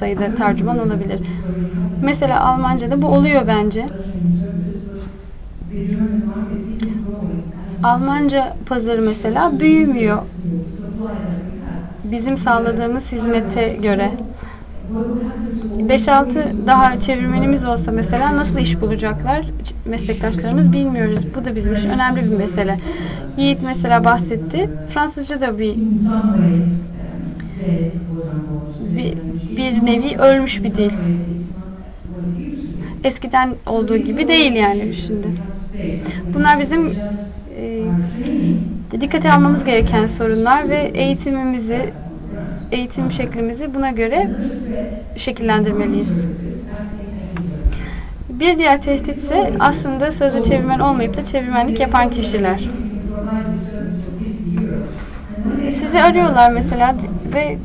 sayıda tercüman olabilir. Mesela Almanca'da bu oluyor bence. Almanca pazarı mesela büyümüyor. Bizim sağladığımız hizmete göre. 5-6 daha çevirmenimiz olsa mesela nasıl iş bulacaklar meslektaşlarımız bilmiyoruz. Bu da bizim için önemli bir mesele. Yiğit mesela bahsetti. Fransızca da bir bir, bir nevi ölmüş bir dil. Eskiden olduğu gibi değil yani şimdi. Bunlar bizim e, dikkate almamız gereken sorunlar ve eğitimimizi eğitim şeklimizi buna göre şekillendirmeliyiz. Bir diğer tehdit ise aslında sözlü çevirmen olmayıp da çevirmenlik yapan kişiler. Sizi arıyorlar mesela ve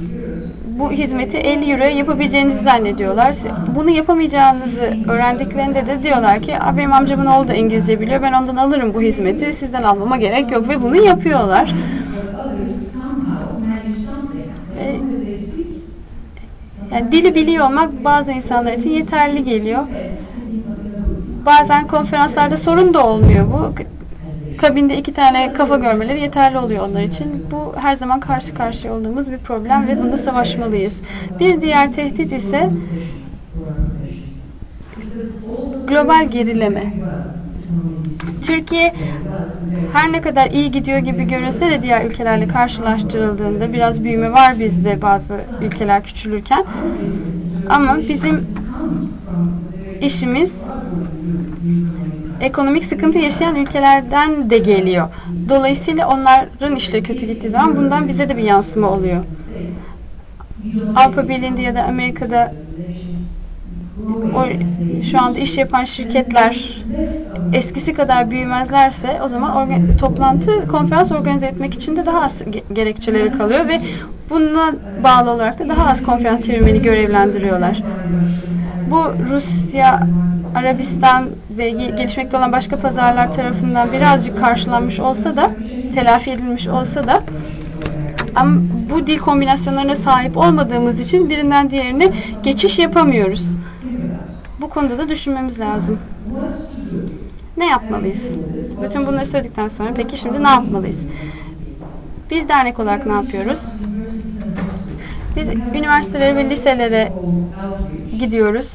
bu hizmeti 50 euroya yapabileceğinizi zannediyorlar. Bunu yapamayacağınızı öğrendiklerinde de diyorlar ki benim amcamın oğlu da İngilizce biliyor ben ondan alırım bu hizmeti sizden almama gerek yok ve bunu yapıyorlar. Yani dili biliyor olmak bazı insanlar için yeterli geliyor. Bazen konferanslarda sorun da olmuyor bu. Kabinde iki tane kafa görmeleri yeterli oluyor onlar için. Bu her zaman karşı karşıya olduğumuz bir problem ve bunda savaşmalıyız. Bir diğer tehdit ise global gerileme. Türkiye her ne kadar iyi gidiyor gibi görünse de diğer ülkelerle karşılaştırıldığında biraz büyüme var bizde bazı ülkeler küçülürken. Ama bizim işimiz ekonomik sıkıntı yaşayan ülkelerden de geliyor. Dolayısıyla onların işleri kötü gittiği zaman bundan bize de bir yansıma oluyor. Avrupa Birliği'nde ya da Amerika'da o şu anda iş yapan şirketler eskisi kadar büyümezlerse o zaman organ, toplantı, konferans organize etmek için de daha az gerekçeleri kalıyor ve buna bağlı olarak da daha az konferans çevirmeni görevlendiriyorlar. Bu Rusya, Arabistan ve gelişmekte olan başka pazarlar tarafından birazcık karşılanmış olsa da, telafi edilmiş olsa da ama bu dil kombinasyonlarına sahip olmadığımız için birinden diğerine geçiş yapamıyoruz. Bu konuda da düşünmemiz lazım. Ne yapmalıyız? Bütün bunları söyledikten sonra peki şimdi ne yapmalıyız? Biz dernek olarak ne yapıyoruz? Biz üniversitelere ve liselere gidiyoruz.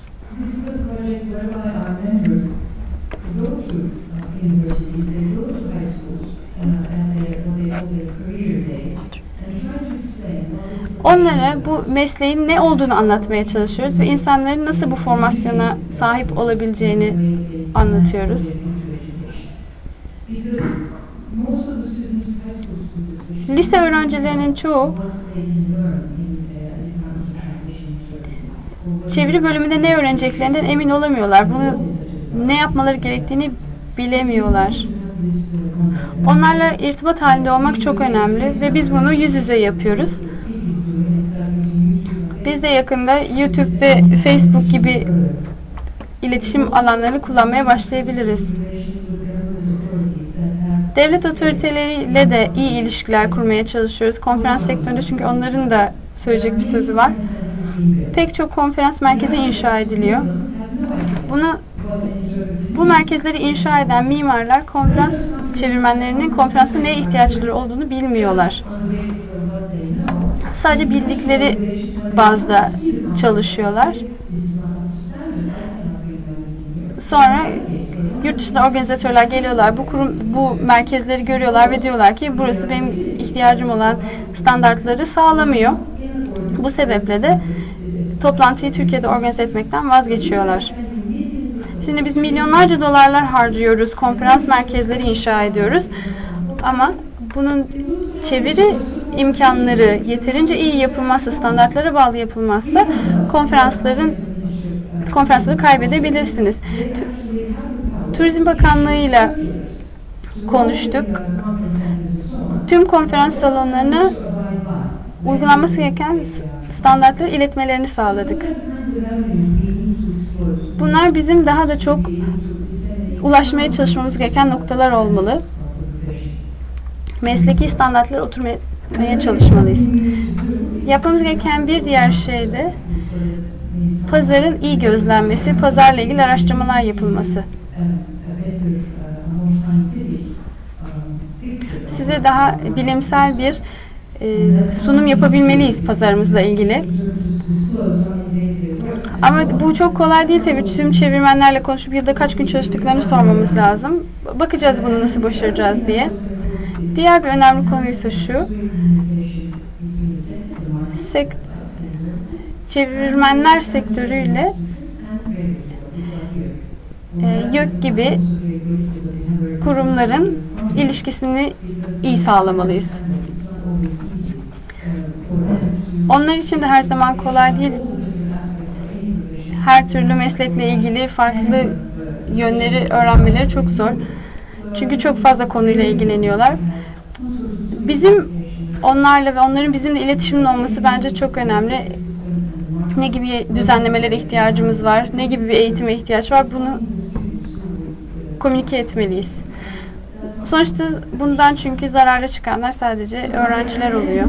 Onlara bu mesleğin ne olduğunu anlatmaya çalışıyoruz ve insanların nasıl bu formasyona sahip olabileceğini anlatıyoruz. Lise öğrencilerinin çoğu çeviri bölümünde ne öğreneceklerinden emin olamıyorlar. Bunu ne yapmaları gerektiğini bilemiyorlar. Onlarla irtibat halinde olmak çok önemli ve biz bunu yüz yüze yapıyoruz. Biz de yakında YouTube ve Facebook gibi iletişim alanlarını kullanmaya başlayabiliriz. Devlet otoriteleriyle de iyi ilişkiler kurmaya çalışıyoruz. Konferans sektöründe çünkü onların da söyleyecek bir sözü var. Pek çok konferans merkezi inşa ediliyor. Bunu bu merkezleri inşa eden mimarlar konferans çevirmenlerinin konferansta neye ihtiyaçları olduğunu bilmiyorlar. Sadece bildikleri bazda çalışıyorlar. Sonra yurt dışında organizatörler geliyorlar. Bu kurum bu merkezleri görüyorlar ve diyorlar ki burası benim ihtiyacım olan standartları sağlamıyor. Bu sebeple de toplantıyı Türkiye'de organize etmekten vazgeçiyorlar. Şimdi biz milyonlarca dolarlar harcıyoruz, konferans merkezleri inşa ediyoruz. Ama bunun çeviri imkanları yeterince iyi yapılmazsa, standartlara bağlı yapılmazsa konferansların konferansları kaybedebilirsiniz. Turizm Bakanlığı'yla konuştuk. Tüm konferans salonlarına uygulanması gereken standartları iletmelerini sağladık. Bunlar bizim daha da çok ulaşmaya çalışmamız gereken noktalar olmalı. Mesleki standartlara oturmaya çalışmalıyız. Yapmamız gereken bir diğer şey de pazarın iyi gözlenmesi, pazarla ilgili araştırmalar yapılması. Size daha bilimsel bir e, sunum yapabilmeliyiz pazarımızla ilgili. Ama bu çok kolay değil tabii. Tüm çevirmenlerle konuşup yılda kaç gün çalıştıklarını sormamız lazım. Bakacağız bunu nasıl başaracağız diye. Diğer bir önemli konuysa şu. Sek çevirmenler sektörüyle e, YÖK gibi kurumların ilişkisini iyi sağlamalıyız. Onlar için de her zaman kolay değil. Her türlü meslekle ilgili farklı yönleri öğrenmeleri çok zor. Çünkü çok fazla konuyla ilgileniyorlar. Bizim onlarla ve onların bizimle iletişimin olması bence çok önemli. Ne gibi düzenlemelere ihtiyacımız var, ne gibi bir eğitime ihtiyaç var bunu komünike etmeliyiz. Sonuçta bundan çünkü zararlı çıkanlar sadece öğrenciler oluyor.